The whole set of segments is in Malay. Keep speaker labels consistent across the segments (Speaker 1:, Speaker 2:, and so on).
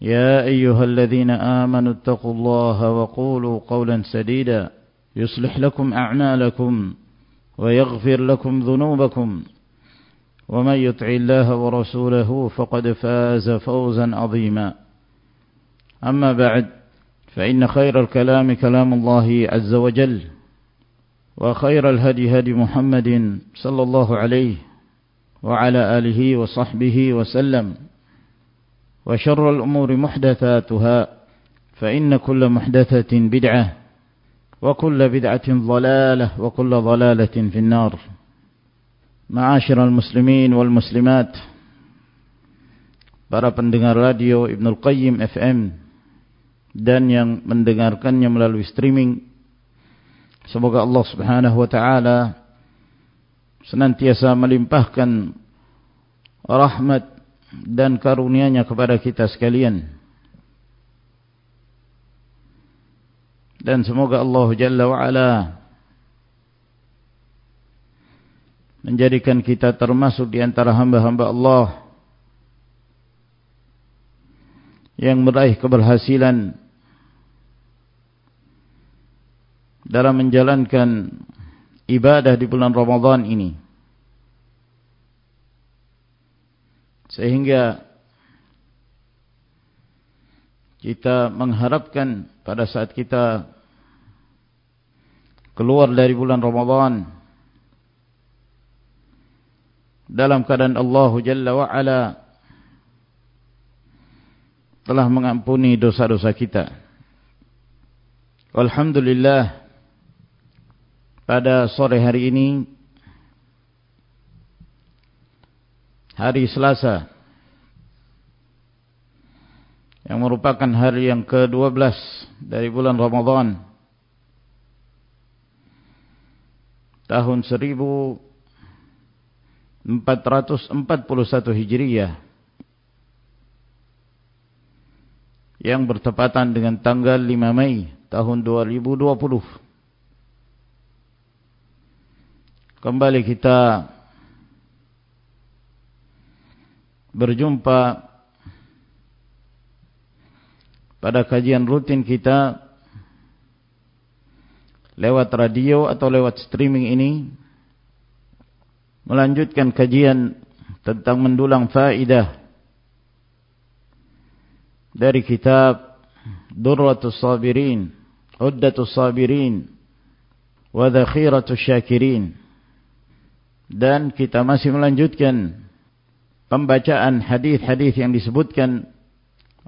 Speaker 1: يا أيها الذين آمنوا اتقوا الله وقولوا قولا سديدا يصلح لكم أعمالكم ويغفر لكم ذنوبكم ومن يطع الله ورسوله فقد فاز فوزا عظيما. أما بعد فإن خير الكلام كلام الله عز وجل وخير الهدي هدي محمد صلى الله عليه وعلى آله وصحبه وسلم. وشر الأمور محدثاتها فإن كل محدثة بدعة وكل بدعة ضلالة وكل ضلالة في النار معاشر المسلمين والمسلمات para pendengar radio Ibnul Qayyim FM dan yang mendengarkannya melalui streaming semoga Allah Subhanahu wa taala senantiasa melimpahkan rahmat dan karunia-Nya kepada kita sekalian. Dan semoga Allah Jalla wa Ala menjadikan kita termasuk di antara hamba-hamba Allah yang meraih keberhasilan dalam menjalankan ibadah di bulan Ramadhan ini sehingga kita mengharapkan pada saat kita keluar dari bulan Ramadhan dalam keadaan Allah Jalla wa'ala telah mengampuni dosa-dosa kita. Alhamdulillah pada sore hari ini hari Selasa. Yang merupakan hari yang ke-12 dari bulan Ramadhan tahun 1441 Hijriah. Yang bertepatan dengan tanggal 5 Mei tahun 2020 kembali kita berjumpa pada kajian rutin kita lewat radio atau lewat streaming ini melanjutkan kajian tentang mendulang faidah dari kitab Durratus Sabirin Uddatus Sabirin wa Dhakhiratus Syakirin. Dan kita masih melanjutkan pembacaan hadis-hadis yang disebutkan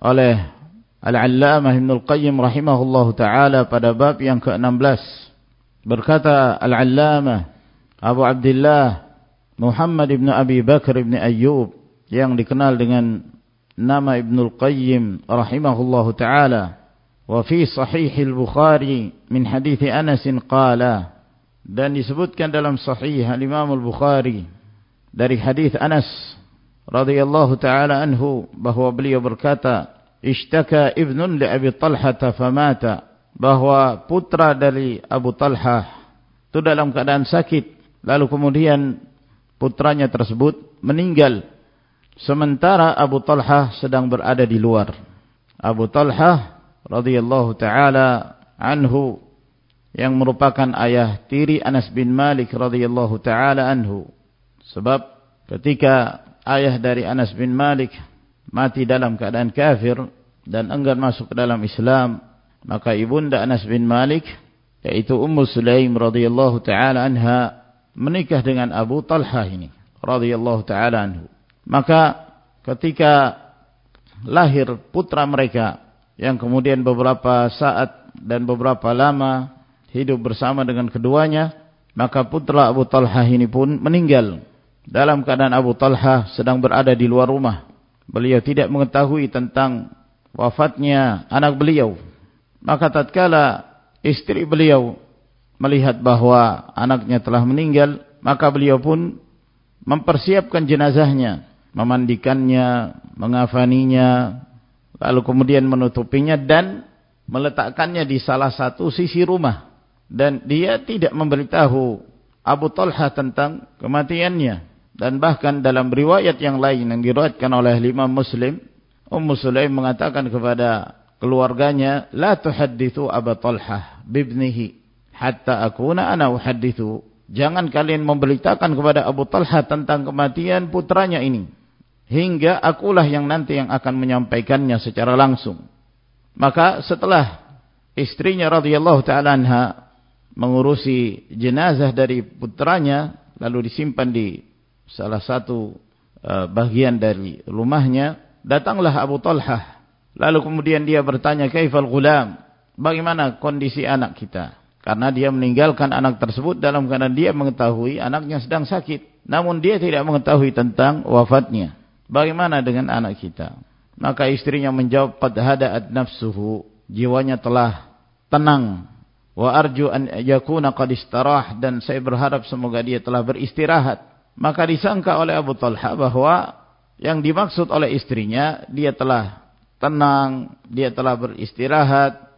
Speaker 1: oleh Al-Allamah Ibn Al-Qayyim rahimahullah ta'ala pada bab yang ke-16 berkata Al-Allamah Abu Abdullah Muhammad Ibn Abi Bakr Ibn Ayyub yang dikenal dengan nama Ibn Al-Qayyim rahimahullah ta'ala. Wa fi sahih Al-Bukhari min hadith Anas qala dan disebutkan dalam sahih Al-Imam Al-Bukhari dari hadith Anas radhiyallahu ta'ala anhu bahawa beliau berkata ishtaka ibnun li Abi Talha famata bahwa putra dari Abu Talha itu dalam keadaan sakit. Lalu kemudian putranya tersebut meninggal sementara Abu Talha sedang berada di luar. Abu Talha radhiyallahu taala anhu yang merupakan ayah tiri Anas bin Malik radhiyallahu taala anhu. Sebab ketika ayah dari Anas bin Malik mati dalam keadaan kafir dan enggan masuk ke dalam Islam maka ibunda Anas bin Malik yaitu Ummu Sulaim radhiyallahu taala anha menikah dengan Abu Talha ini radhiyallahu taala anhu. Maka ketika lahir putra mereka yang kemudian beberapa saat dan beberapa lama hidup bersama dengan keduanya maka putra Abu Talha ini pun meninggal dalam keadaan Abu Talha sedang berada di luar rumah beliau tidak mengetahui tentang wafatnya anak beliau. Maka tatkala istri beliau melihat bahawa anaknya telah meninggal, maka beliau pun mempersiapkan jenazahnya, memandikannya, mengafaninya, lalu kemudian menutupinya dan meletakkannya di salah satu sisi rumah. Dan dia tidak memberitahu Abu Talha tentang kematiannya. Dan bahkan dalam riwayat yang lain yang diriwayatkan oleh lima muslim, Ummu Sulaim mengatakan kepada keluarganya, "La tuhaddithu Abu Talhah bibnihi hatta akuna ana uhaddithu." Jangan kalian memberitakan kepada Abu Talha tentang kematian putranya ini hingga akulah yang nanti yang akan menyampaikannya secara langsung. Maka setelah istrinya radhiyallahu taala anha mengurusi jenazah dari putranya lalu disimpan di salah satu uh, bagian dari rumahnya datanglah Abu Talha. Lalu kemudian dia bertanya, Kaifal gulam? Bagaimana kondisi anak kita? Karena dia meninggalkan anak tersebut dalam keadaan dia mengetahui anaknya sedang sakit. Namun dia tidak mengetahui tentang wafatnya. Bagaimana dengan anak kita? Maka istrinya menjawab, Qad hada'at nafsuhu. Jiwanya telah tenang. Wa arju an yakuna qad istarah. Dan saya berharap semoga dia telah beristirahat. Maka disangka oleh Abu Talha bahawa yang dimaksud oleh istrinya dia telah tenang, dia telah beristirahat.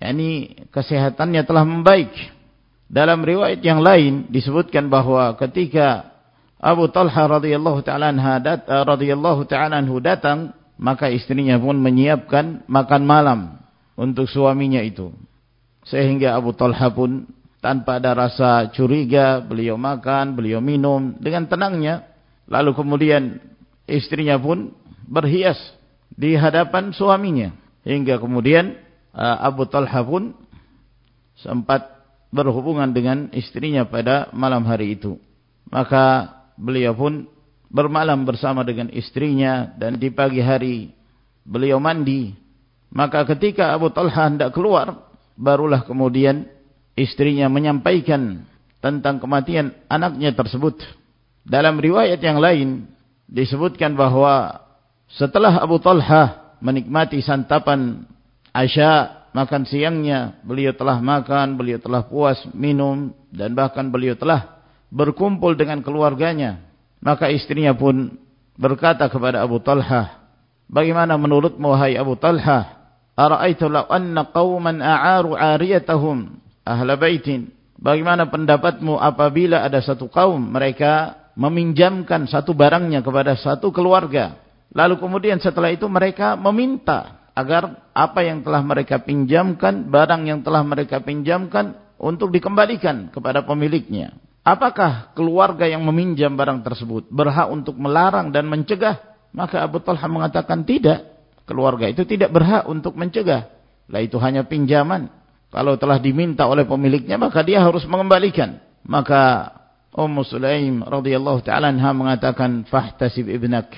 Speaker 1: Yani kesehatannya telah membaik. Dalam riwayat yang lain disebutkan bahawa ketika Abu Talha radhiyallahu taala eh, radhiyallahu taala datang, maka istrinya pun menyiapkan makan malam untuk suaminya itu. Sehingga Abu Talha pun tanpa ada rasa curiga, beliau makan, beliau minum dengan tenangnya Lalu kemudian istrinya pun berhias di hadapan suaminya. Hingga kemudian uh, Abu Talha pun sempat berhubungan dengan istrinya pada malam hari itu. Maka beliau pun bermalam bersama dengan istrinya dan di pagi hari beliau mandi. Maka ketika Abu Talha hendak keluar, barulah kemudian istrinya menyampaikan tentang kematian anaknya tersebut. Dalam riwayat yang lain disebutkan bahawa setelah Abu Talha menikmati santapan Asya makan siangnya, beliau telah makan, beliau telah puas minum dan bahkan beliau telah berkumpul dengan keluarganya. Maka istrinya pun berkata kepada Abu Talha, "Bagaimana menurutmu wahai Abu Talha? Ara'aitu law anna qauman a'aru 'ariyatahum ahla baitin?" Bagaimana pendapatmu apabila ada satu kaum mereka meminjamkan satu barangnya kepada satu keluarga. Lalu kemudian setelah itu mereka meminta agar apa yang telah mereka pinjamkan, barang yang telah mereka pinjamkan untuk dikembalikan kepada pemiliknya. Apakah keluarga yang meminjam barang tersebut berhak untuk melarang dan mencegah? Maka Abu Talha mengatakan tidak. Keluarga itu tidak berhak untuk mencegah. Lah itu hanya pinjaman. Kalau telah diminta oleh pemiliknya maka dia harus mengembalikan. Maka Ummu Sulaim radhiyallahu taala anha mengatakan fahtasib ibnak.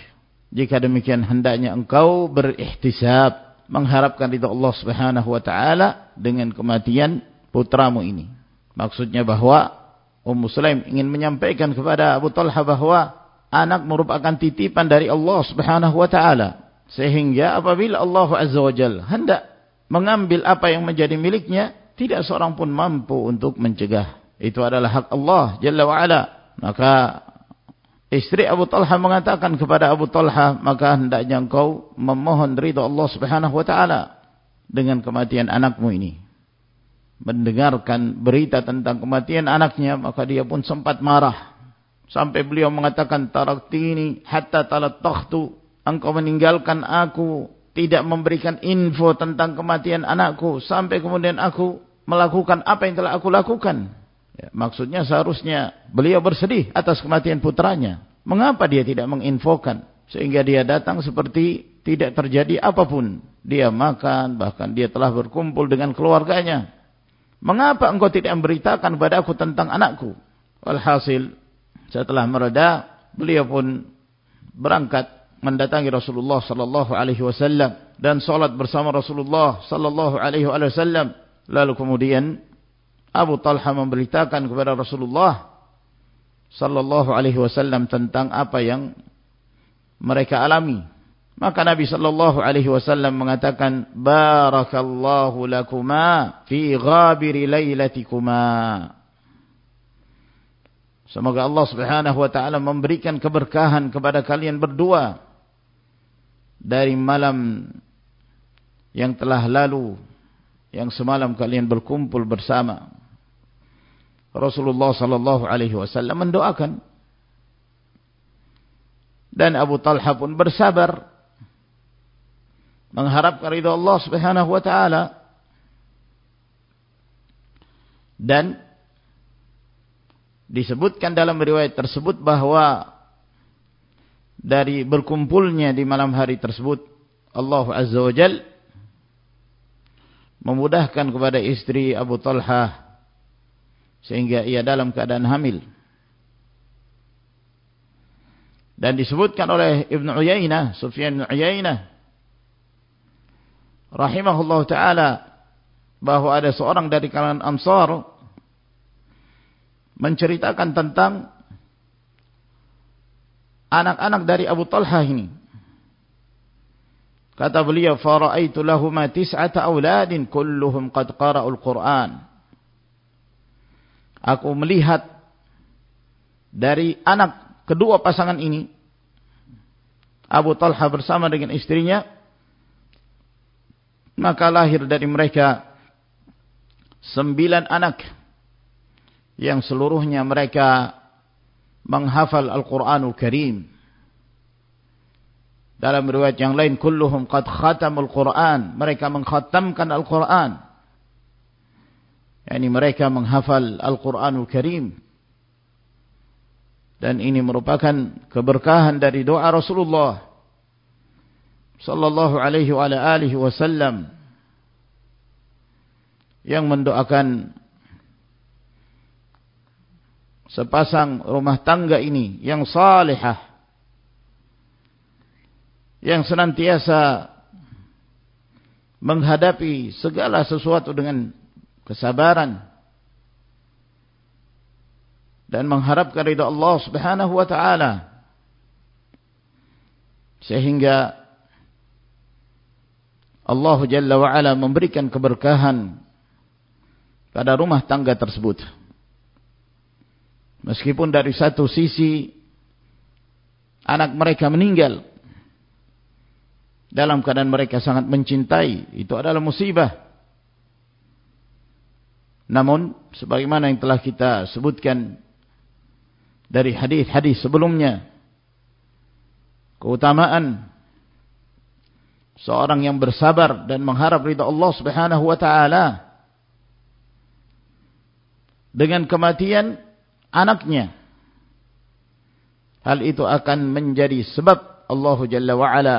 Speaker 1: Jika demikian hendaknya engkau berihtisab mengharapkan ridha Allah Subhanahu wa taala dengan kematian putramu ini. Maksudnya bahwa Ummu Sulaim ingin menyampaikan kepada Abu Talha bahwa anak merupakan titipan dari Allah Subhanahu wa taala. Sehingga apabila Allah Azza wa Jalla hendak mengambil apa yang menjadi miliknya tidak seorang pun mampu untuk mencegah itu adalah hak Allah Jalla wa'ala. Maka istri Abu Talha mengatakan kepada Abu Talha, maka hendaknya engkau memohon ridha Allah subhanahu wa ta'ala dengan kematian anakmu ini. Mendengarkan berita tentang kematian anaknya, maka dia pun sempat marah. Sampai beliau mengatakan, Taraktini hatta talat takhtu, engkau meninggalkan aku, tidak memberikan info tentang kematian anakku, sampai kemudian aku melakukan apa yang telah aku lakukan. Ya, maksudnya seharusnya beliau bersedih atas kematian putranya. Mengapa dia tidak menginfokan? Sehingga dia datang seperti tidak terjadi apa pun. Dia makan, bahkan dia telah berkumpul dengan keluarganya. Mengapa engkau tidak memberitakan kepada aku tentang anakku? Walhasil, setelah mereda, beliau pun berangkat mendatangi Rasulullah sallallahu alaihi wasallam dan salat bersama Rasulullah sallallahu alaihi wasallam. Lalu kemudian Abu Talha memberitakan kepada Rasulullah sallallahu alaihi wasallam tentang apa yang mereka alami Maka Nabi sallallahu alaihi wasallam mengatakan barakallahu lakuma fi ghabiri lailatikuma. Semoga Allah Subhanahu wa taala memberikan keberkahan kepada kalian berdua dari malam yang telah lalu yang semalam kalian berkumpul bersama. Rasulullah sallallahu alaihi wasallam mendoakan dan Abu Talha pun bersabar mengharapkan ridha Allah Subhanahu wa taala dan disebutkan dalam riwayat tersebut bahwa dari berkumpulnya di malam hari tersebut Allah Azza wa Jal memudahkan kepada istri Abu Talha sehingga ia dalam keadaan hamil. Dan disebutkan oleh Ibn Uyainah Sufyan Uyainah rahimahullah taala bahwa ada seorang dari kalangan Ansar menceritakan tentang anak-anak dari Abu Talha ini. Kata beliau, "Fara'aitu lahum tis'ata auladin kulluhum qad qara'ul Qur'an." Aku melihat dari anak kedua pasangan ini Abu Talha bersama dengan istrinya maka lahir dari mereka sembilan anak yang seluruhnya mereka menghafal Al-Quranul Karim. Dalam riwayat yang lain, kulluhum qad khatamul Quran. Mereka mengkhatamkan Al-Quran. Yani mereka menghafal Al-Quranul Karim. Dan ini merupakan keberkahan dari doa Rasulullah sallallahu alaihi wa alihi wasallam yang mendoakan sepasang rumah tangga ini yang salihah yang senantiasa menghadapi segala sesuatu dengan kesabaran dan mengharapkan ridha Allah Subhanahu wa taala sehingga Allah Jalla wa'ala memberikan keberkahan pada rumah tangga tersebut. Meskipun dari satu sisi anak mereka meninggal dalam keadaan mereka sangat mencintai, itu adalah musibah. Namun sebagaimana yang telah kita sebutkan dari hadis-hadis sebelumnya keutamaan seorang yang bersabar dan mengharap ridha Allah Subhanahu wa taala dengan kematian anaknya. Hal itu akan menjadi sebab Allah Jalla wa ala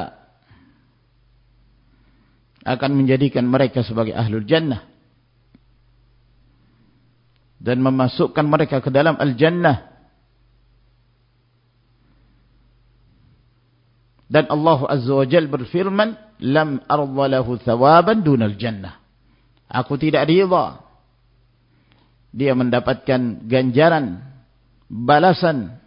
Speaker 1: akan menjadikan mereka sebagai ahlul jannah. Dan memasukkan mereka ke dalam al-jannah. Dan Allah Azza wa Jal berfirman lam ardalahu thawaban dunal jannah. Aku tidak rida dia mendapatkan ganjaran balasan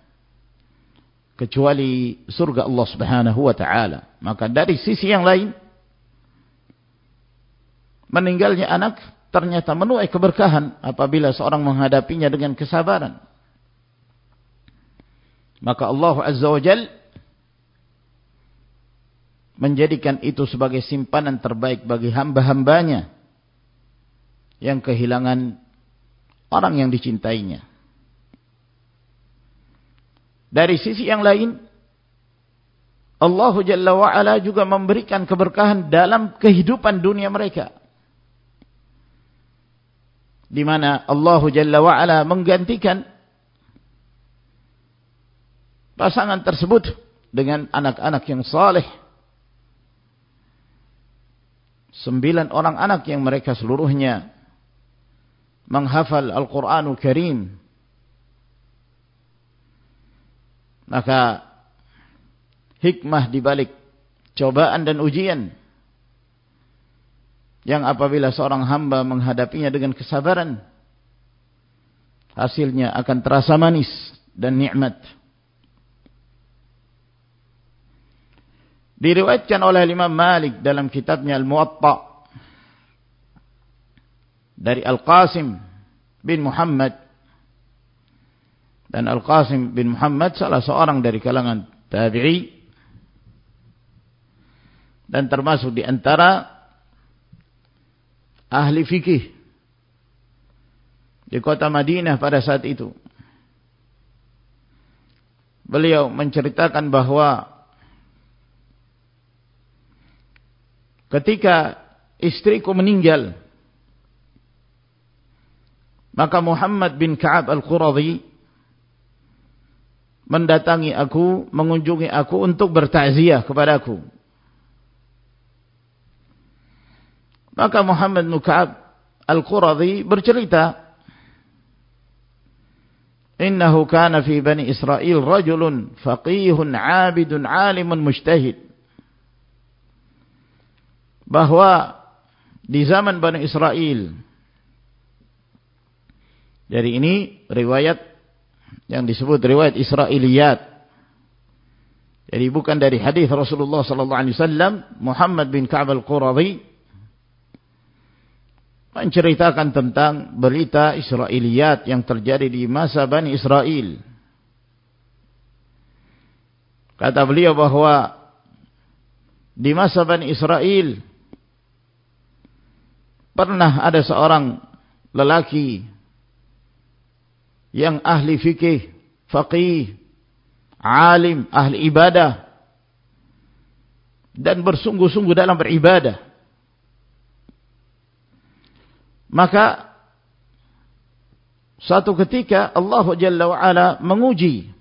Speaker 1: kecuali surga Allah Subhanahu wa taala. Maka dari sisi yang lain meninggalnya anak ternyata menuai keberkahan apabila seorang menghadapinya dengan kesabaran. Maka Allah Azza wa Jalla menjadikan itu sebagai simpanan terbaik bagi hamba-hambanya yang kehilangan orang yang dicintainya. Dari sisi yang lain, Allah Jalla wa'ala juga memberikan keberkahan dalam kehidupan dunia mereka. Di mana Allah Jalla wa'ala menggantikan pasangan tersebut dengan anak-anak yang saleh sembilan orang anak yang mereka seluruhnya menghafal Al-Quranul Karim. Maka hikmah dibalik cobaan dan ujian yang apabila seorang hamba menghadapinya dengan kesabaran hasilnya akan terasa manis dan nikmat. Diriwayatkan oleh Imam Malik dalam kitabnya Al-Muwatta' dari Al-Qasim bin Muhammad. Dan Al-Qasim bin Muhammad salah seorang dari kalangan tabi'i. Dan termasuk di antara ahli fikih di kota Madinah pada saat itu. Beliau menceritakan bahawa ketika istriku meninggal Maka Muhammad bin Ka'ab al-Quradhi mendatangi aku, mengunjungi aku untuk bertakziah kepada aku. Maka Muhammad bin Ka'ab al-Quradhi bercerita, Innahu kana fi bani Israel rajulun faqihun abidun alimun mujtahid. Bahawa di zaman Bani Israel, dari ini riwayat yang disebut riwayat Israiliyat. Jadi bukan dari hadis Rasulullah sallallahu alaihi wasallam Muhammad bin Ka'ab al-Quradhi menceritakan tentang berita Israiliyat yang terjadi di masa Bani Israel. Kata beliau bahawa di masa Bani Israel pernah ada seorang lelaki yang ahli fikih, faqih, alim, ahli ibadah dan bersungguh-sungguh dalam beribadah. Maka satu ketika Allah Jalla wa'ala menguji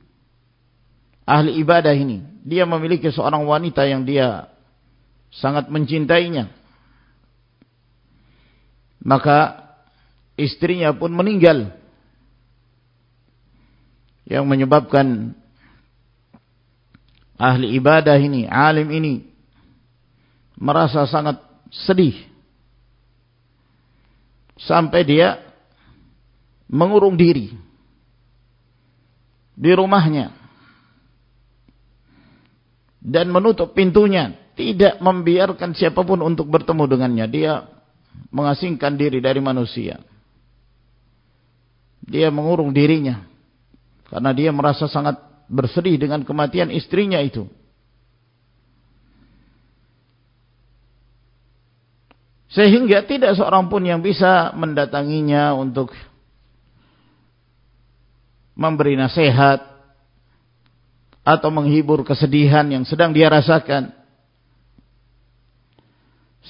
Speaker 1: ahli ibadah ini. Dia memiliki seorang wanita yang dia sangat mencintainya. Maka istrinya pun meninggal yang menyebabkan ahli ibadah ini, alim ini merasa sangat sedih. Sampai dia mengurung diri di rumahnya dan menutup pintunya tidak membiarkan siapa pun untuk bertemu dengannya. Dia mengasingkan diri dari manusia. Dia mengurung dirinya karena dia merasa sangat bersedih dengan kematian istrinya itu. Sehingga tidak seorang pun yang bisa mendatanginya untuk memberi nasihat atau menghibur kesedihan yang sedang dia rasakan.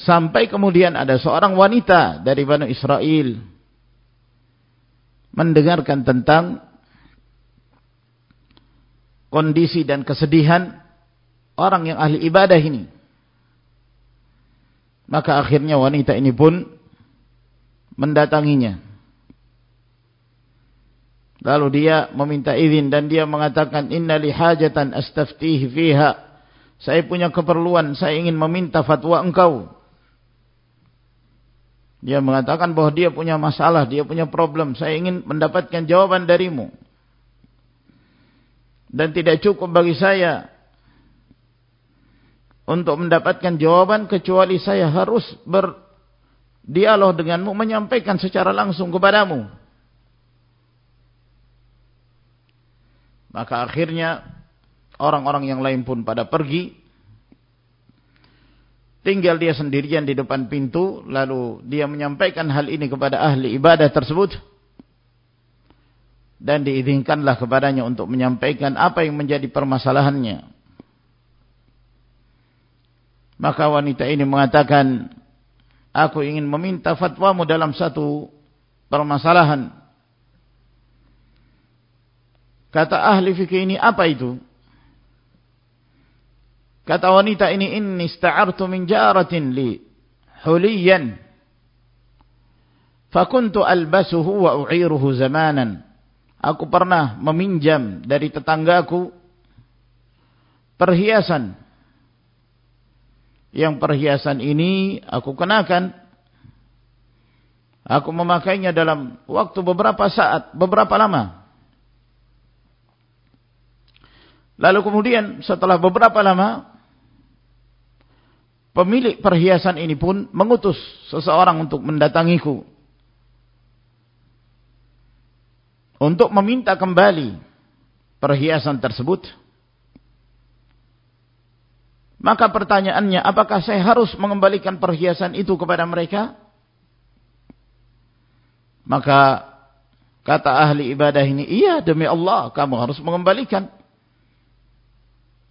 Speaker 1: Sampai kemudian ada seorang wanita dari Bani Israel mendengarkan tentang kondisi dan kesedihan orang yang ahli ibadah ini. Maka akhirnya wanita ini pun mendatanginya. Lalu dia meminta izin dan dia mengatakan inna li hajatan astaftihi fiha. Saya punya keperluan, saya ingin meminta fatwa engkau. Dia mengatakan bahwa dia punya masalah, dia punya problem, saya ingin mendapatkan jawaban darimu dan tidak cukup bagi saya untuk mendapatkan jawaban kecuali saya harus berdialog denganmu menyampaikan secara langsung kepadamu. Maka akhirnya orang-orang yang lain pun pada pergi. Tinggal dia sendirian di depan pintu lalu dia menyampaikan hal ini kepada ahli ibadah tersebut dan diizinkanlah kepadanya untuk menyampaikan apa yang menjadi permasalahannya. Maka wanita ini mengatakan, aku ingin meminta fatwamu dalam satu permasalahan. Kata ahli fikih ini, apa itu? Kata wanita ini, inni sta'artu min jaratin li huliyan fakuntu albasuhu wa u'iruhu zamanan aku pernah meminjam dari tetanggaku perhiasan. Yang perhiasan ini aku kenakan. Aku memakainya dalam waktu beberapa saat beberapa lama. Lalu kemudian setelah beberapa lama pemilik perhiasan ini pun mengutus seseorang untuk mendatangiku untuk meminta kembali perhiasan tersebut maka pertanyaannya apakah saya harus mengembalikan perhiasan itu kepada mereka maka kata ahli ibadah ini iya demi Allah kamu harus mengembalikan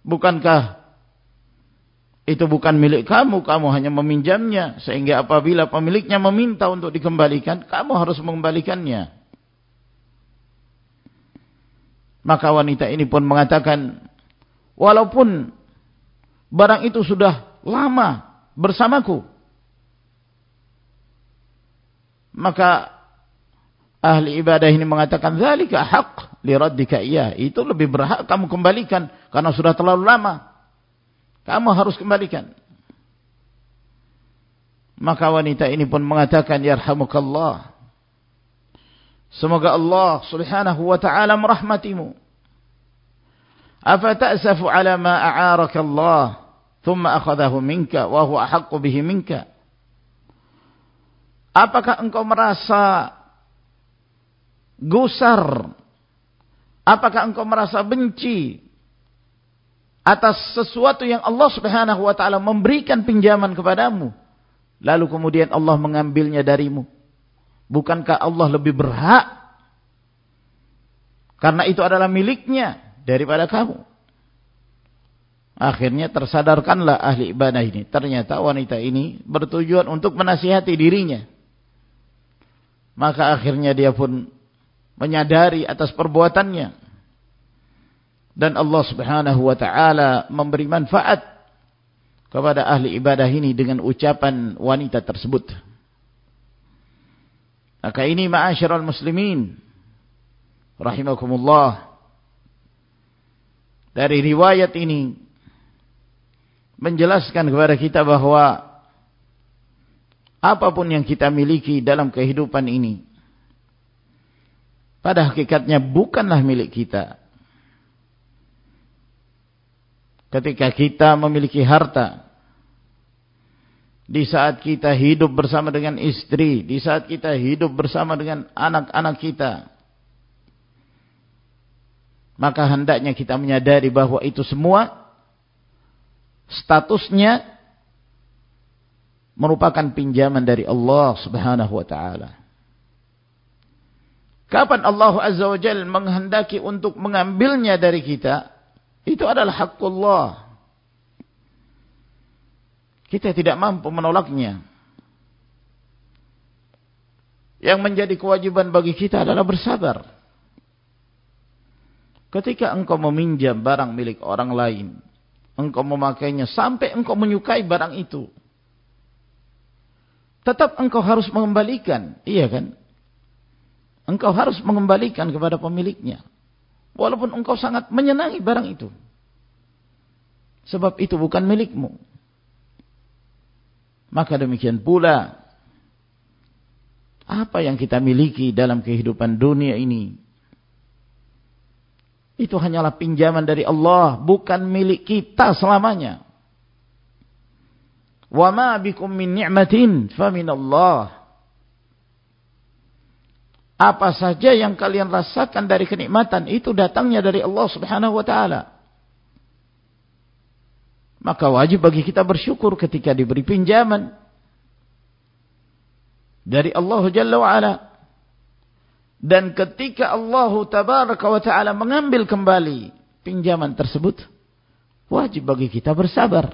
Speaker 1: bukankah itu bukan milik kamu, kamu hanya meminjamnya. Sehingga apabila pemiliknya meminta untuk dikembalikan, kamu harus mengembalikannya. Maka wanita ini pun mengatakan, walaupun barang itu sudah lama bersamaku, maka ahli ibadah ini mengatakan, zalika haq li raddika iya. Itu lebih berhak kamu kembalikan, karena sudah terlalu lama. Kamu harus kembalikan. Maka wanita ini pun mengatakan, Yarhamukallah. Semoga Allah subhanahu wa ta'ala merahmatimu. Afa ta'safu ala ma a'araka Allah. Thumma akhadahu minka. Wahu ahakku bihi minka. Apakah engkau merasa gusar? Apakah engkau merasa benci atas sesuatu yang Allah Subhanahu wa taala memberikan pinjaman kepadamu lalu kemudian Allah mengambilnya darimu bukankah Allah lebih berhak? Karena itu adalah miliknya daripada kamu. Akhirnya tersadarkanlah ahli ibadah ini. Ternyata wanita ini bertujuan untuk menasihati dirinya. Maka akhirnya dia pun menyadari atas perbuatannya. Dan Allah Subhanahu wa taala memberi manfaat kepada ahli ibadah ini dengan ucapan wanita tersebut. Maka ini ma'asyiral muslimin rahimakumullah. Dari riwayat ini menjelaskan kepada kita bahawa apapun yang kita miliki dalam kehidupan ini pada hakikatnya bukanlah milik kita ketika kita memiliki harta di saat kita hidup bersama dengan istri di saat kita hidup bersama dengan anak-anak kita maka hendaknya kita menyadari bahawa itu semua statusnya merupakan pinjaman dari Allah Subhanahu wa taala kapan Allah Azza wa Jalla menghendaki untuk mengambilnya dari kita itu adalah hakullah. Kita tidak mampu menolaknya. Yang menjadi kewajiban bagi kita adalah bersabar. Ketika engkau meminjam barang milik orang lain. Engkau memakainya sampai engkau menyukai barang itu. Tetap engkau harus mengembalikan. Iya kan? Engkau harus mengembalikan kepada pemiliknya. Walaupun engkau sangat menyenangi barang itu. Sebab itu bukan milikmu. Maka demikian pula. Apa yang kita miliki dalam kehidupan dunia ini. Itu hanyalah pinjaman dari Allah. Bukan milik kita selamanya. Wa ma bikum min ni'matin fa min Allah apa saja yang kalian rasakan dari kenikmatan itu datangnya dari Allah Subhanahu wa taala. Maka wajib bagi kita bersyukur ketika diberi pinjaman dari Allah Jalla wa ala. Dan ketika Allah Tabaraka wa taala mengambil kembali pinjaman tersebut, wajib bagi kita bersabar.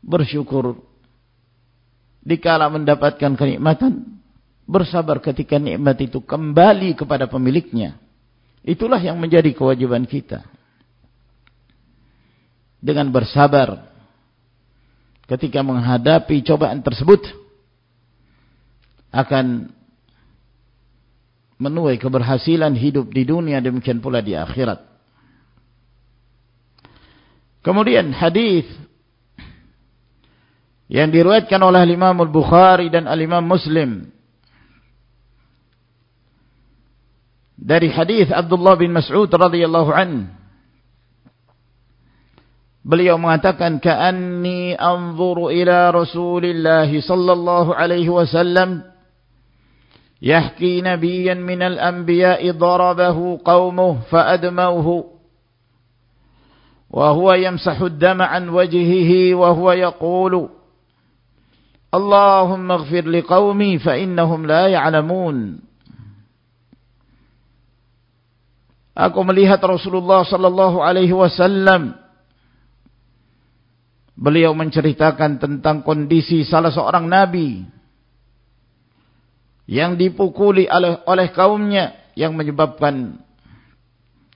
Speaker 1: Bersyukur dikala mendapatkan kenikmatan bersabar ketika nikmat itu kembali kepada pemiliknya. Itulah yang menjadi kewajiban kita. Dengan bersabar ketika menghadapi cobaan tersebut akan menuai keberhasilan hidup di dunia demikian pula di akhirat. Kemudian hadis yang diriwayatkan oleh Imam Al-Bukhari dan Al-Imam Muslim dari hadis Abdullah bin Mas'ud radhiyallahu an beliau mengatakan ka'anni anzuru ila Rasulillah sallallahu alaihi wasallam يحكي نبيا من الأنبياء ضربه قومه فأدموه وهو يمسح الدم عن وجهه وهو يقول اللهم اغفر لقومي فإنهم لا يعلمون Aku melihat Rasulullah sallallahu alaihi wasallam beliau menceritakan tentang kondisi salah seorang nabi yang dipukuli oleh, oleh kaumnya yang menyebabkan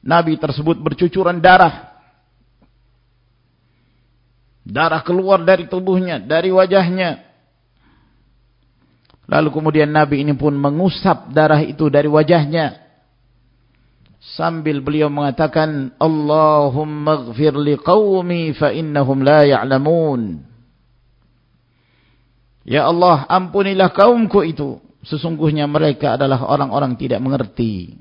Speaker 1: Nabi tersebut bercucuran darah. Darah keluar dari tubuhnya, dari wajahnya. Lalu kemudian Nabi ini pun mengusap darah itu dari wajahnya. Sambil beliau mengatakan, Allahumma gfir li qawmi fa innahum la ya'lamun. Ya Allah, ampunilah kaumku itu sesungguhnya mereka adalah orang-orang tidak mengerti.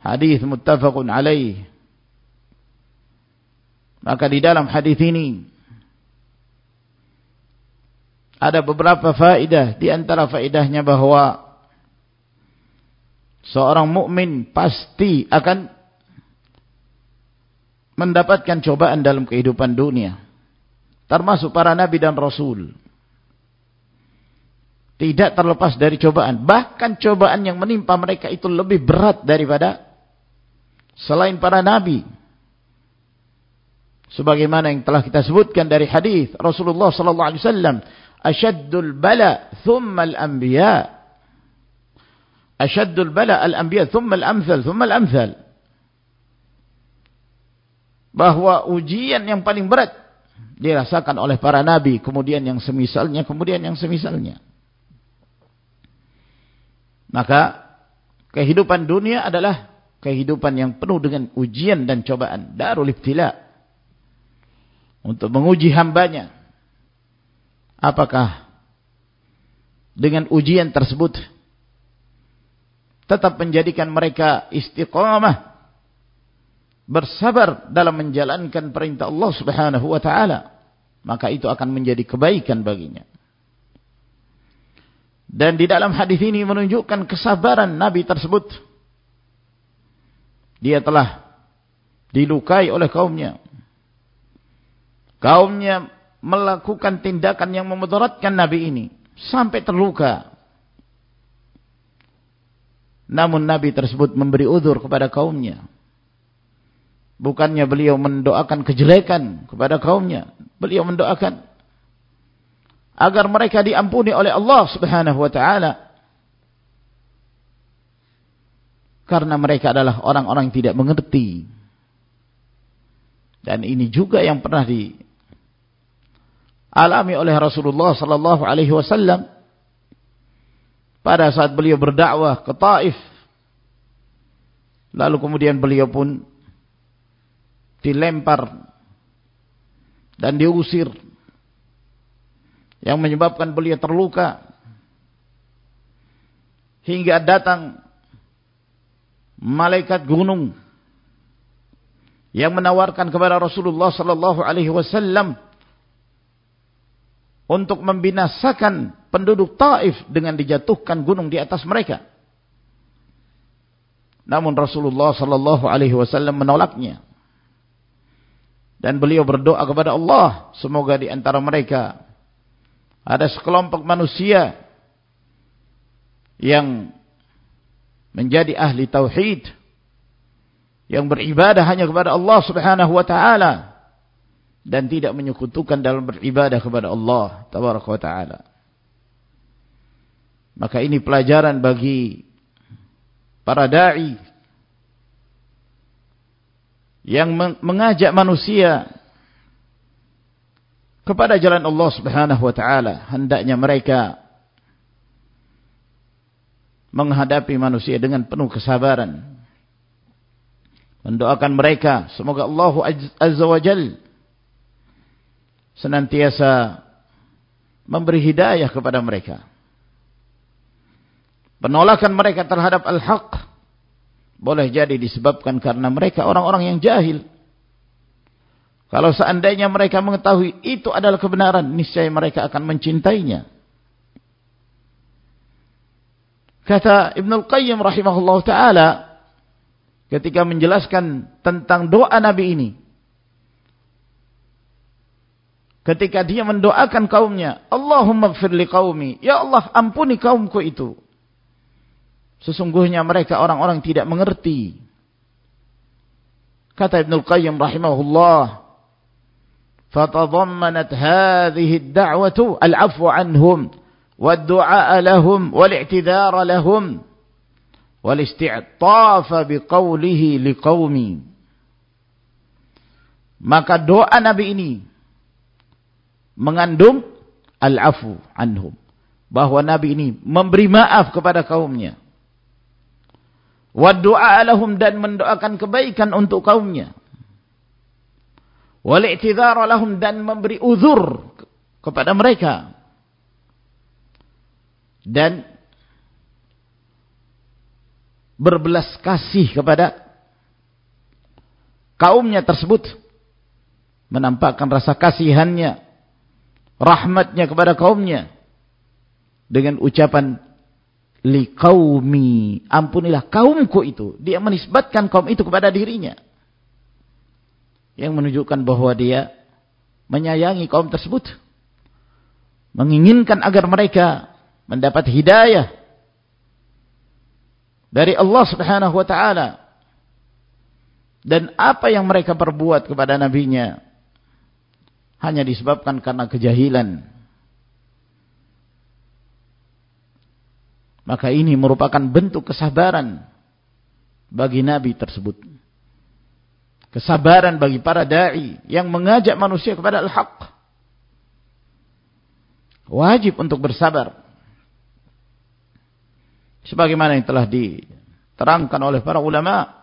Speaker 1: Hadis muttafaqun alaih. Maka di dalam hadis ini ada beberapa faedah di antara faedahnya bahwa seorang mukmin pasti akan mendapatkan cobaan dalam kehidupan dunia termasuk para nabi dan rasul tidak terlepas dari cobaan. Bahkan cobaan yang menimpa mereka itu lebih berat daripada selain para nabi. Sebagaimana yang telah kita sebutkan dari hadis Rasulullah sallallahu alaihi wasallam, "Ashaddul bala thumma al-anbiya." Ashaddul bala al-anbiya thumma al-amthal thumma al-amthal. Bahwa ujian yang paling berat dirasakan oleh para nabi, kemudian yang semisalnya, kemudian yang semisalnya. Maka kehidupan dunia adalah kehidupan yang penuh dengan ujian dan cobaan. Darul ibtila. Untuk menguji hambanya. Apakah dengan ujian tersebut tetap menjadikan mereka istiqamah bersabar dalam menjalankan perintah Allah Subhanahu wa taala maka itu akan menjadi kebaikan baginya dan di dalam hadis ini menunjukkan kesabaran Nabi tersebut. Dia telah dilukai oleh kaumnya. Kaumnya melakukan tindakan yang memudaratkan Nabi ini. Sampai terluka. Namun Nabi tersebut memberi uzur kepada kaumnya. Bukannya beliau mendoakan kejelekan kepada kaumnya. Beliau mendoakan agar mereka diampuni oleh Allah Subhanahu wa taala karena mereka adalah orang-orang yang tidak mengerti dan ini juga yang pernah di alami oleh Rasulullah sallallahu alaihi wasallam pada saat beliau berdakwah ke Taif. Lalu kemudian beliau pun dilempar dan diusir. Yang menyebabkan beliau terluka. Hingga datang malaikat gunung yang menawarkan kepada Rasulullah sallallahu alaihi wasallam untuk membinasakan penduduk Taif dengan dijatuhkan gunung di atas mereka. Namun Rasulullah sallallahu alaihi wasallam menolaknya. Dan beliau berdoa kepada Allah semoga di antara mereka ada sekelompok manusia yang menjadi ahli tauhid yang beribadah hanya kepada Allah Subhanahu wa taala dan tidak menyekutukan dalam beribadah kepada Allah tabaraka wa taala maka ini pelajaran bagi para dai yang mengajak manusia kepada jalan Allah Subhanahu wa taala. Hendaknya mereka menghadapi manusia dengan penuh kesabaran. Mendoakan mereka semoga Allah Azza wa Jal senantiasa memberi hidayah kepada mereka penolakan mereka terhadap al-haq boleh jadi disebabkan karena mereka orang-orang yang jahil kalau seandainya mereka mengetahui itu adalah kebenaran, niscaya mereka akan mencintainya. Kata Ibn Al-Qayyim rahimahullah ta'ala, ketika menjelaskan tentang doa Nabi ini, ketika dia mendoakan kaumnya, Allahumma gfir li qawmi, Ya Allah ampuni kaumku itu. Sesungguhnya mereka orang-orang tidak mengerti. Kata Ibn Al-Qayyim rahimahullah, فتضمنت هذه الدعوة العفو عنهم والدعاء لهم والاعتذار لهم والاستعطاف بقوله لقومي maka doa Nabi ini mengandung al-afu anhum bahwa Nabi ini memberi maaf kepada kaumnya wa du'a lahum dan mendoakan kebaikan untuk kaumnya. Wal-i'tidhar lahum dan memberi uzur kepada mereka. Dan berbelas kasih kepada kaumnya tersebut. Menampakkan rasa kasihannya rahmatnya kepada kaumnya dengan ucapan li qaumi ampunilah kaumku itu. Dia menisbatkan kaum itu kepada dirinya. Yang menunjukkan bahwa dia menyayangi kaum tersebut. Menginginkan agar mereka mendapat hidayah dari Allah Subhanahu wa taala. Dan apa yang mereka perbuat kepada nabinya hanya disebabkan karena kejahilan maka ini merupakan bentuk kesabaran bagi nabi tersebut kesabaran bagi para da'i yang mengajak manusia kepada al-haq. Wajib untuk bersabar. Sebagaimana yang telah diterangkan oleh para ulama.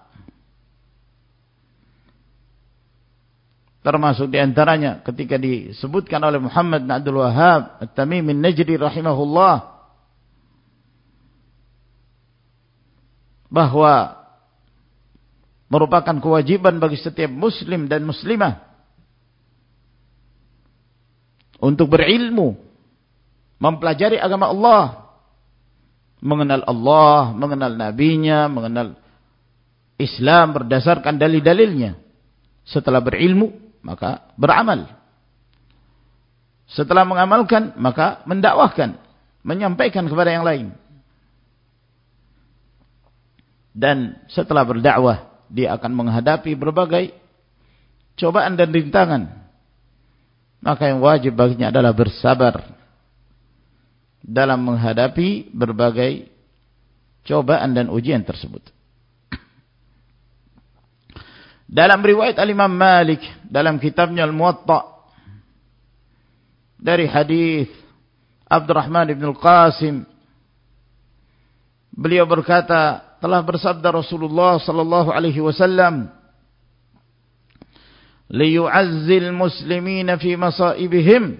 Speaker 1: Termasuk diantaranya ketika disebutkan oleh Muhammad bin Abdul Wahab At-Tamimin Najri rahimahullah. Bahawa merupakan kewajiban bagi setiap muslim dan muslimah untuk berilmu mempelajari agama Allah mengenal Allah mengenal nabinya mengenal Islam berdasarkan dalil-dalilnya. Setelah berilmu maka beramal. Setelah mengamalkan maka mendakwahkan menyampaikan kepada yang lain dan setelah berdakwah dia akan menghadapi berbagai cobaan dan rintangan. Maka yang wajib baginya adalah bersabar dalam menghadapi berbagai cobaan dan ujian tersebut. Dalam riwayat Al-Imam Malik dalam kitabnya Al-Muwatta dari hadis Abdurrahman bin Al-Qasim beliau berkata telah bersabda Rasulullah sallallahu alaihi wasallam liyu'azzil muslimina fi masaibihim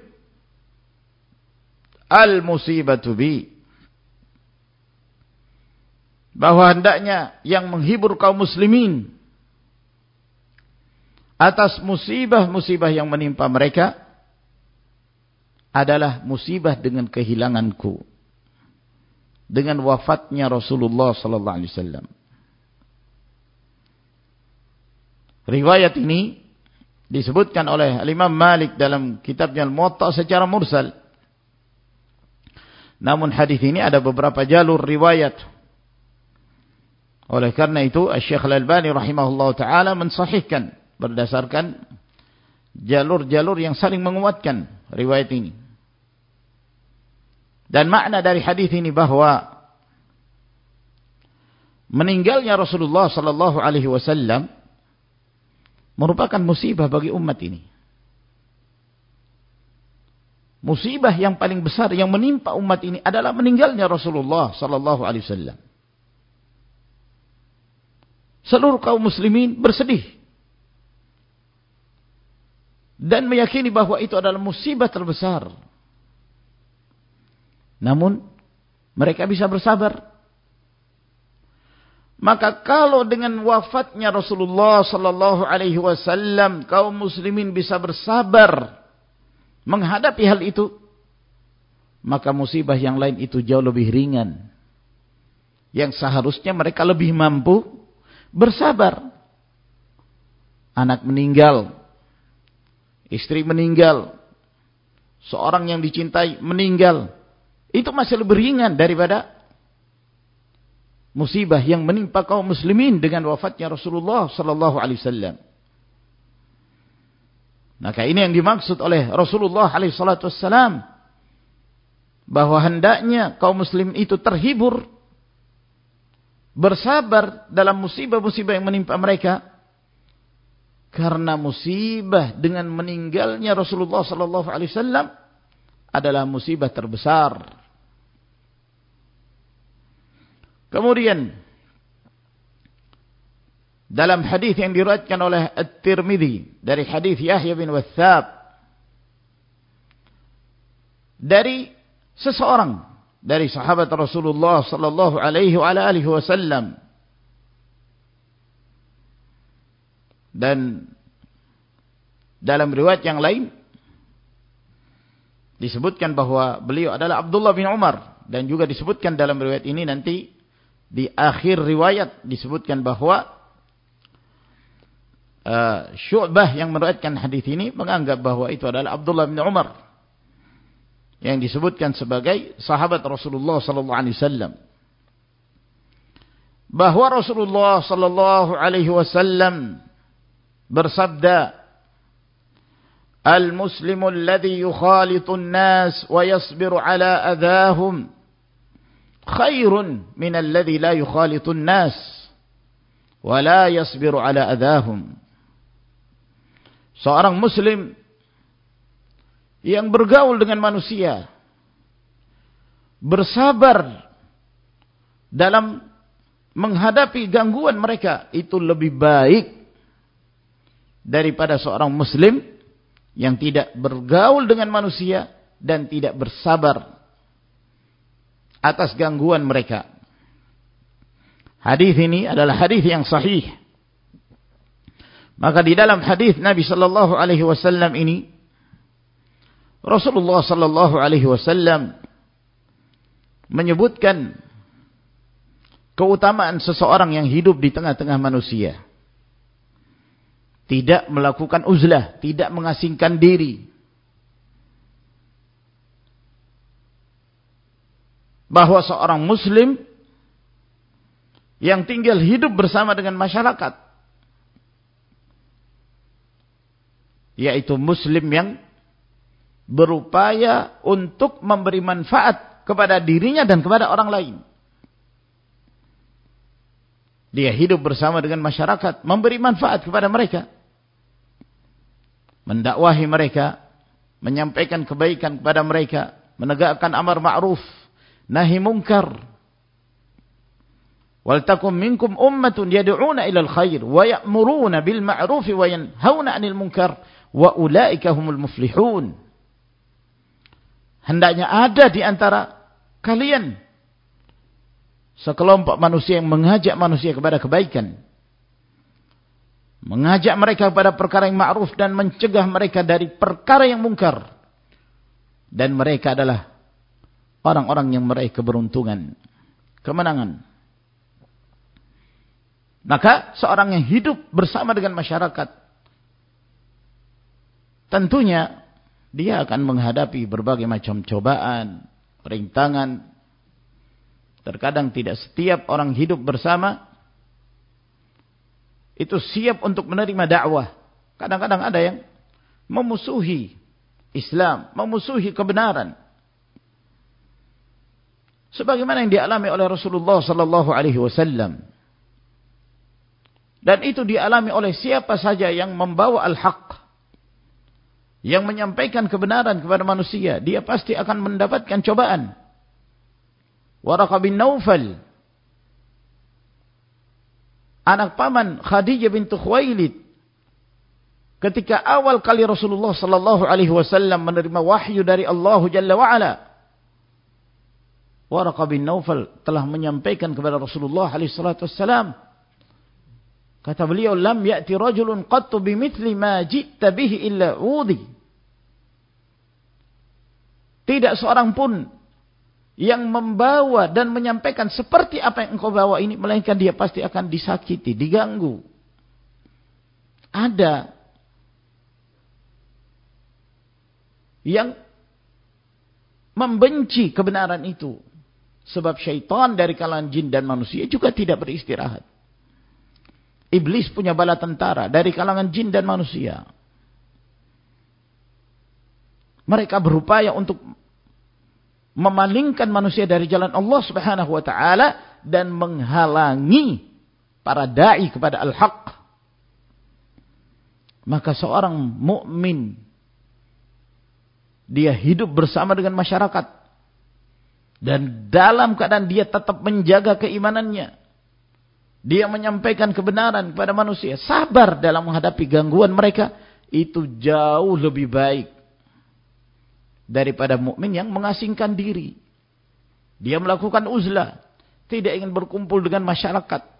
Speaker 1: al musibatu bi. Bahwa hendaknya yang menghibur kaum muslimin atas musibah-musibah yang menimpa mereka adalah musibah dengan kehilanganku dengan wafatnya Rasulullah sallallahu alaihi wasallam. Riwayat ini disebutkan oleh Imam Malik dalam kitabnya Al-Muwatta secara mursal. Namun hadis ini ada beberapa jalur riwayat. Oleh karena itu Syekh Al-Albani rahimahullah taala mensahihkan berdasarkan jalur-jalur yang saling menguatkan riwayat ini. Dan makna dari hadis ini bahwa meninggalnya Rasulullah sallallahu alaihi wasallam merupakan musibah bagi umat ini. musibah yang paling besar yang menimpa umat ini adalah meninggalnya Rasulullah sallallahu alaihi wasallam. Seluruh kaum muslimin bersedih dan meyakini bahawa itu adalah musibah terbesar. Namun mereka bisa bersabar. Maka kalau dengan wafatnya Rasulullah sallallahu alaihi wasallam kaum muslimin bisa bersabar menghadapi hal itu maka musibah yang lain itu jauh lebih ringan. Yang seharusnya mereka lebih mampu bersabar. Anak meninggal, istri meninggal, seorang yang dicintai meninggal, itu masih lebih ringan daripada musibah yang menimpa kaum muslimin dengan wafatnya Rasulullah sallallahu alaihi wasallam. Maka ini yang dimaksud oleh Rasulullah alaihi salatu wasallam bahwa hendaknya kaum muslim itu terhibur bersabar dalam musibah-musibah yang menimpa mereka karena musibah dengan meninggalnya Rasulullah sallallahu alaihi wasallam adalah musibah terbesar Kemudian dalam hadis yang diriwayatkan oleh At-Tirmizi dari hadis Yahya bin Wathab dari seseorang dari sahabat Rasulullah sallallahu alaihi wa alihi wasallam dan dalam riwayat yang lain disebutkan bahwa beliau adalah Abdullah bin Umar dan juga disebutkan dalam riwayat ini nanti di akhir riwayat disebutkan bahawa uh, Syu'bah yang meriwayatkan hadis ini menganggap bahawa itu adalah Abdullah bin Umar yang disebutkan sebagai sahabat Rasulullah sallallahu alaihi wasallam. Bahwa Rasulullah sallallahu alaihi wasallam bersabda Al-muslimu alladhi yukhalitu an-nas wa yasbiru ala adahum khairun min alladhi la yukhalitun nas wa la yasbiru ala adahum. Seorang muslim yang bergaul dengan manusia bersabar dalam menghadapi gangguan mereka itu lebih baik daripada seorang muslim yang tidak bergaul dengan manusia dan tidak bersabar atas gangguan mereka. Hadis ini adalah hadis yang sahih. Maka di dalam hadis Nabi sallallahu alaihi wasallam ini Rasulullah sallallahu alaihi wasallam menyebutkan keutamaan seseorang yang hidup di tengah-tengah manusia. Tidak melakukan uzlah, tidak mengasingkan diri, bahwa seorang muslim yang tinggal hidup bersama dengan masyarakat yaitu muslim yang berupaya untuk memberi manfaat kepada dirinya dan kepada orang lain. Dia hidup bersama dengan masyarakat memberi manfaat kepada mereka mendakwahi mereka menyampaikan kebaikan kepada mereka menegakkan amar ma'ruf nahi munkar wal takum minkum ummatun yad'una ila al khair wa ya'muruna bil ma'ruf wa yanhauna 'anil munkar wa ulaika humul muflihun. Hendaknya ada di antara kalian sekelompok manusia yang mengajak manusia kepada kebaikan. Mengajak mereka kepada perkara yang ma'ruf dan mencegah mereka dari perkara yang mungkar. Dan mereka adalah orang-orang yang meraih keberuntungan, kemenangan. Maka seorang yang hidup bersama dengan masyarakat, tentunya dia akan menghadapi berbagai macam cobaan, rintangan. Terkadang tidak setiap orang hidup bersama itu siap untuk menerima dakwah. Kadang-kadang ada yang memusuhi Islam, memusuhi kebenaran sebagaimana yang dialami oleh Rasulullah sallallahu alaihi wasallam. Dan itu dialami oleh siapa saja yang membawa al-haq. Yang menyampaikan kebenaran kepada manusia, dia pasti akan mendapatkan cobaan. Waraqah bin Naufal, anak paman Khadijah bintu Khuwailid, ketika awal kali Rasulullah sallallahu alaihi wasallam menerima wahyu dari Allah Jalla wa Ala, Waraqah bin Naufal telah menyampaikan kepada Rasulullah wasallam, Kata beliau, Lam ya'ti rajulun qattu bimithli ma ji'ta bihi illa udhi. Tidak seorang pun yang membawa dan menyampaikan seperti apa yang engkau bawa ini. Melainkan dia pasti akan disakiti, diganggu. Ada yang membenci kebenaran itu. Sebab syaitan dari kalangan jin dan manusia juga tidak beristirahat. Iblis punya bala tentara dari kalangan jin dan manusia. Mereka berupaya untuk memalingkan manusia dari jalan Allah Subhanahu wa taala dan menghalangi para dai kepada al-haq. Maka seorang mukmin dia hidup bersama dengan masyarakat dan dalam keadaan dia tetap menjaga keimanannya dia menyampaikan kebenaran kepada manusia. Sabar dalam menghadapi gangguan mereka. Itu jauh lebih baik. Daripada mukmin yang mengasingkan diri. Dia melakukan uzlah. Tidak ingin berkumpul dengan masyarakat.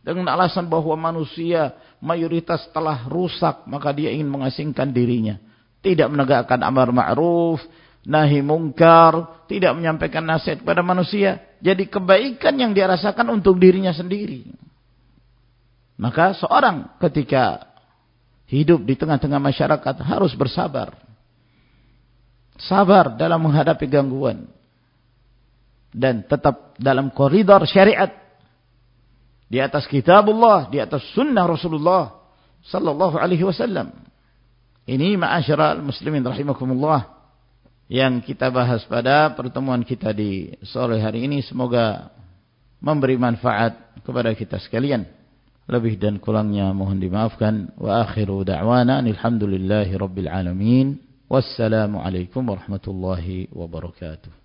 Speaker 1: Dengan alasan bahawa manusia mayoritas telah rusak. Maka dia ingin mengasingkan dirinya. Tidak menegakkan amar ma'ruf nahi mungkar, tidak menyampaikan nasihat kepada manusia. Jadi kebaikan yang dia rasakan untuk dirinya sendiri. Maka seorang ketika hidup di tengah-tengah masyarakat harus bersabar. Sabar dalam menghadapi gangguan. Dan tetap dalam koridor syariat. Di atas kitabullah, di atas sunnah Rasulullah sallallahu alaihi wasallam. Ini ma'asyiral muslimin rahimakumullah yang kita bahas pada pertemuan kita di sore hari ini. Semoga memberi manfaat kepada kita sekalian. Lebih dan kurangnya mohon dimaafkan. Wa akhiru da'wana alhamdulillahi rabbil alamin. Wassalamu alaikum warahmatullahi wabarakatuh